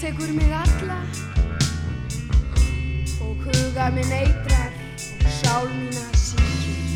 Það heldtekur mig alla og huga minn eitrar og sál mína sín.